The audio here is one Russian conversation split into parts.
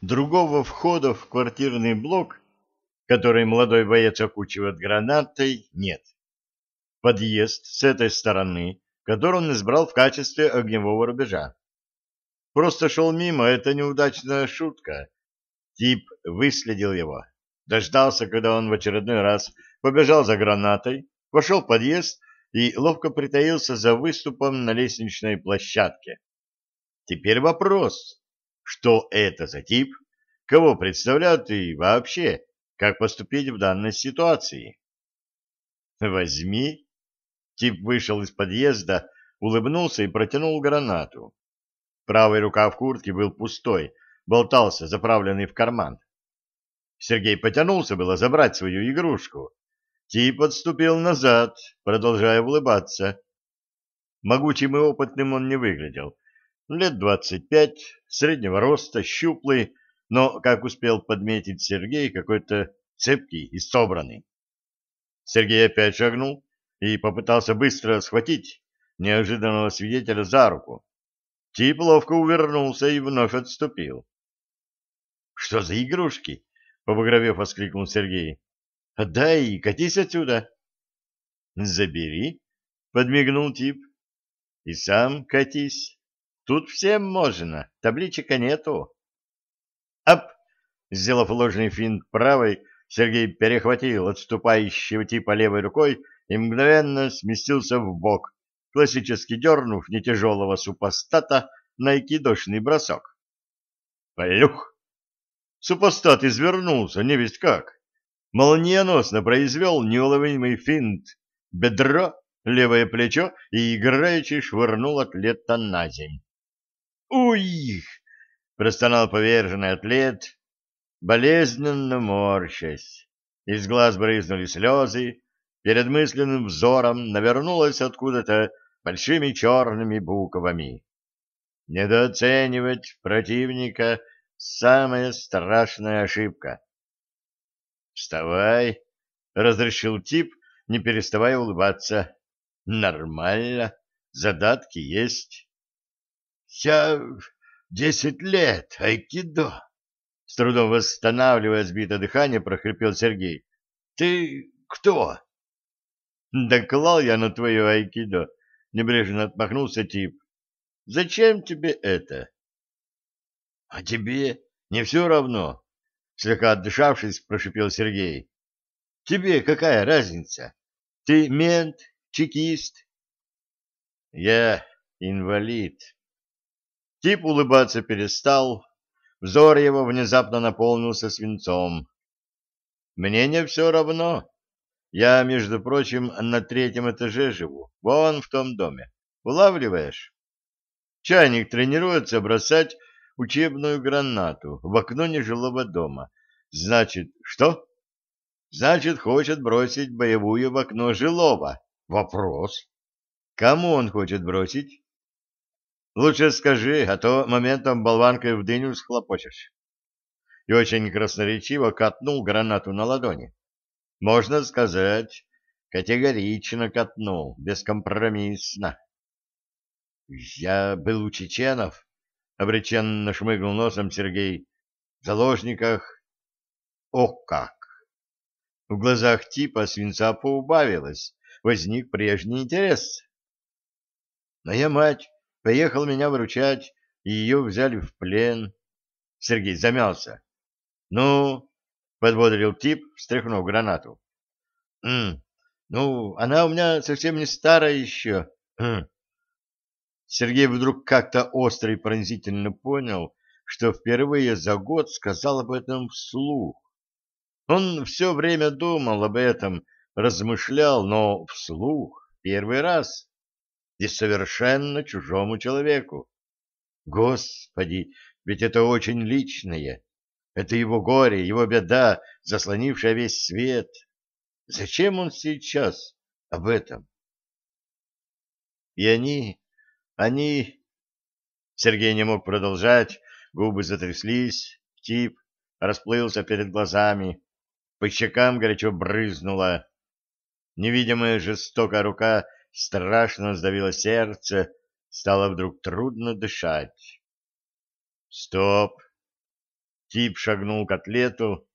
Другого входа в квартирный блок, который молодой боец окучивает гранатой, нет. Подъезд с этой стороны, который он избрал в качестве огневого рубежа. Просто шел мимо, это неудачная шутка. Тип выследил его, дождался, когда он в очередной раз побежал за гранатой, вошел в подъезд и ловко притаился за выступом на лестничной площадке. Теперь вопрос, что это за тип, кого представляют и вообще, как поступить в данной ситуации? Возьми. Тип вышел из подъезда, улыбнулся и протянул гранату. Правый рукав куртки был пустой, болтался, заправленный в карман. Сергей потянулся было забрать свою игрушку. Тип отступил назад, продолжая улыбаться. Могучим и опытным он не выглядел. Лет двадцать пять, среднего роста, щуплый, но, как успел подметить Сергей, какой-то цепкий и собранный. Сергей опять шагнул и попытался быстро схватить неожиданного свидетеля за руку. Тип ловко увернулся и вновь отступил. — Что за игрушки? — побагровев воскликнул Сергей. — Отдай и катись отсюда. — Забери, — подмигнул тип. — И сам катись. Тут всем можно, табличек нету. Ап! Сделав ложный финт правой, Сергей перехватил отступающего типа левой рукой и мгновенно сместился в бок, классически дернув нетяжелого супостата на айкидошный бросок. Плюх! Супостат извернулся, не весть как. Молниеносно произвел неуловимый финт. Бедро, левое плечо и играючи швырнул атлета на земь. «Уй!» — простонал поверженный атлет, болезненно морщась. Из глаз брызнули слезы, перед мысленным взором навернулось откуда-то большими черными буквами. Недооценивать противника — самая страшная ошибка. «Вставай!» — разрешил тип, не переставая улыбаться. «Нормально, задатки есть». «Я десять лет, айкидо!» С трудом восстанавливая сбитое дыхание, прохрипел Сергей. «Ты кто?» «Да клал я на твое айкидо!» — небрежно отмахнулся тип. «Зачем тебе это?» «А тебе не все равно?» — слегка отдышавшись, прошипел Сергей. «Тебе какая разница? Ты мент, чекист?» «Я инвалид», Тип улыбаться перестал, взор его внезапно наполнился свинцом. «Мне не все равно. Я, между прочим, на третьем этаже живу, вон в том доме. Улавливаешь? Чайник тренируется бросать учебную гранату в окно нежилого дома. Значит, что? Значит, хочет бросить боевую в окно жилого. Вопрос. Кому он хочет бросить? Лучше скажи, а то моментом болванкой в дыню схлопочешь. И очень красноречиво катнул гранату на ладони. Можно сказать, категорично катнул, бескомпромиссно. Я был у чеченов, обреченно шмыгнул носом Сергей, в заложниках. О как! В глазах типа свинца поубавилось, возник прежний интерес. Моя мать Поехал меня выручать, и ее взяли в плен. Сергей замялся. — Ну, — подбодрил тип, встряхнув гранату. — Ну, она у меня совсем не старая еще. Сергей вдруг как-то остро и пронзительно понял, что впервые за год сказал об этом вслух. Он все время думал об этом, размышлял, но вслух первый раз и совершенно чужому человеку. Господи, ведь это очень личное. Это его горе, его беда, заслонившая весь свет. Зачем он сейчас об этом? И они, они... Сергей не мог продолжать, губы затряслись, тип расплылся перед глазами, по щекам горячо брызнула. Невидимая жестокая рука страшно сдавило сердце, стало вдруг трудно дышать. Стоп! Тип шагнул к атлету,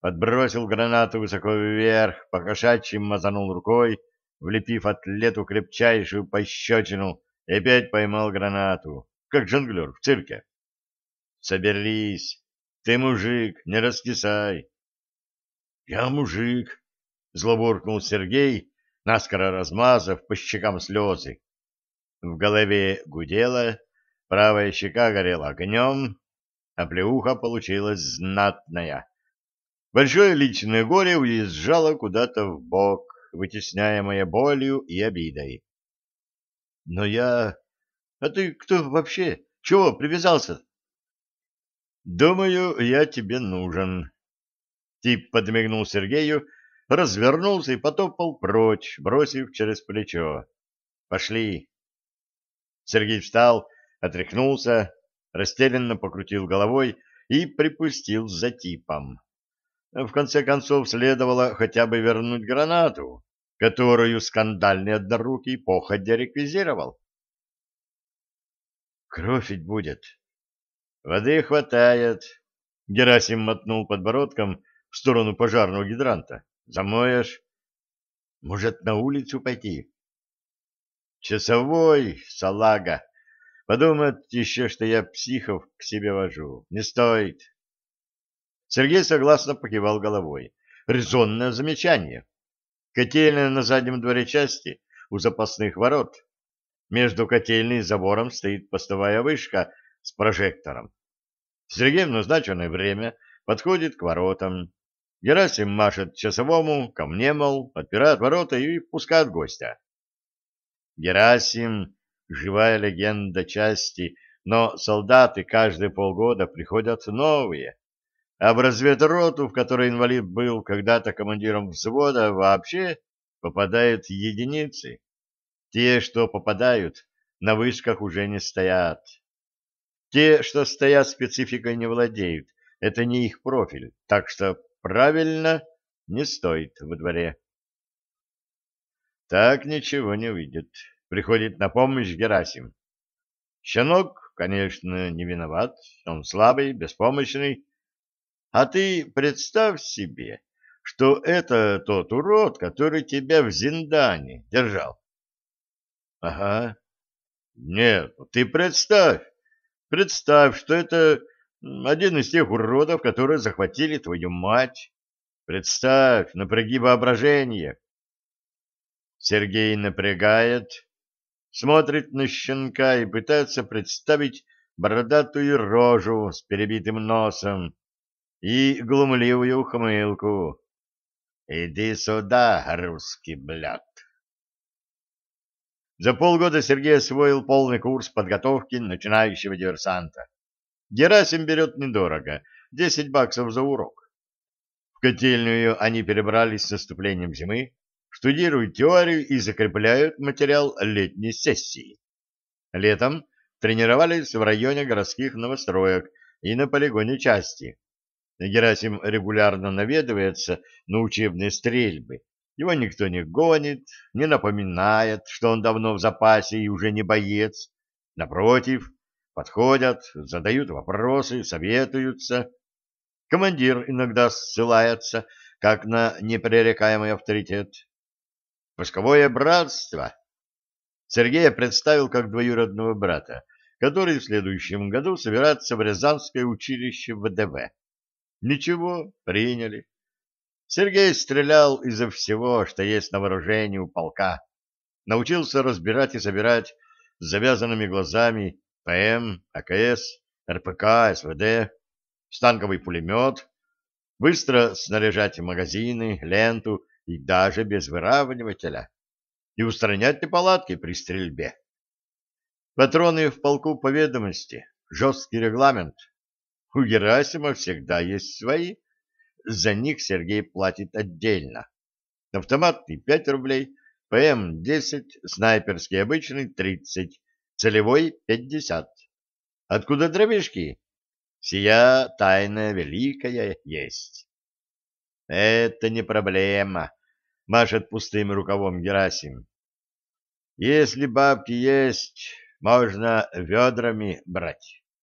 подбросил гранату высоко вверх, покошачьим мазанул рукой, влепив атлету крепчайшую пощечину, и опять поймал гранату, как жонглер в цирке. «Соберись! Ты мужик, не раскисай!» «Я мужик!» — злобуркнул Сергей, наскоро размазав по щекам слезы. В голове гудело, правая щека горела огнем, а плеуха получилась знатная. Большое личное горе уезжало куда-то в бок, вытесняемое болью и обидой. — Но я... А ты кто вообще? Чего привязался? — Думаю, я тебе нужен. Тип подмигнул Сергею, развернулся и потопал прочь, бросив через плечо. — Пошли. Сергей встал, отряхнулся, растерянно покрутил головой и припустил за типом. В конце концов, следовало хотя бы вернуть гранату, которую скандальный однорукий походя реквизировал. «Кровь ведь будет!» «Воды хватает!» Герасим мотнул подбородком в сторону пожарного гидранта. «Замоешь?» «Может, на улицу пойти?» «Часовой, салага!» Подумать еще, что я психов к себе вожу. Не стоит. Сергей согласно покивал головой. Резонное замечание. Котельная на заднем дворе части у запасных ворот. Между котельной и забором стоит постовая вышка с прожектором. Сергей в назначенное время подходит к воротам. Герасим машет часовому, ко мне, мол, отпирает ворота и пускает гостя. Герасим живая легенда части, но солдаты каждые полгода приходят новые. А в разведроту, в которой инвалид был когда-то командиром взвода, вообще попадают единицы. Те, что попадают, на вышках уже не стоят. Те, что стоят, спецификой не владеют. Это не их профиль, так что правильно не стоит во дворе. Так ничего не выйдет приходит на помощь Герасим. Щенок, конечно, не виноват, он слабый, беспомощный. А ты представь себе, что это тот урод, который тебя в Зиндане держал. Ага. Нет, ты представь, представь, что это один из тех уродов, которые захватили твою мать. Представь, напряги воображение. Сергей напрягает, смотрит на щенка и пытается представить бородатую рожу с перебитым носом и глумливую ухмылку. «Иди сюда, русский блядь!» За полгода Сергей освоил полный курс подготовки начинающего диверсанта. Герасим берет недорого, 10 баксов за урок. В котельную они перебрались с наступлением зимы, штудируют теорию и закрепляют материал летней сессии. Летом тренировались в районе городских новостроек и на полигоне части. Герасим регулярно наведывается на учебные стрельбы. Его никто не гонит, не напоминает, что он давно в запасе и уже не боец. Напротив, подходят, задают вопросы, советуются. Командир иногда ссылается, как на непререкаемый авторитет. Пусковое братство. Сергея представил как двоюродного брата, который в следующем году собирается в Рязанское училище ВДВ. Ничего, приняли. Сергей стрелял изо всего, что есть на вооружении у полка. Научился разбирать и собирать с завязанными глазами ПМ, АКС, РПК, СВД, станковый пулемет, быстро снаряжать магазины, ленту и даже без выравнивателя, и устранять неполадки при стрельбе. Патроны в полку по ведомости, жесткий регламент. У Герасима всегда есть свои, за них Сергей платит отдельно. Автоматный 5 рублей, ПМ 10, снайперский обычный 30, целевой 50. Откуда дробишки? Сия тайна великая есть. Это не проблема машет пустым рукавом Герасим. Если бабки есть, можно ведрами брать.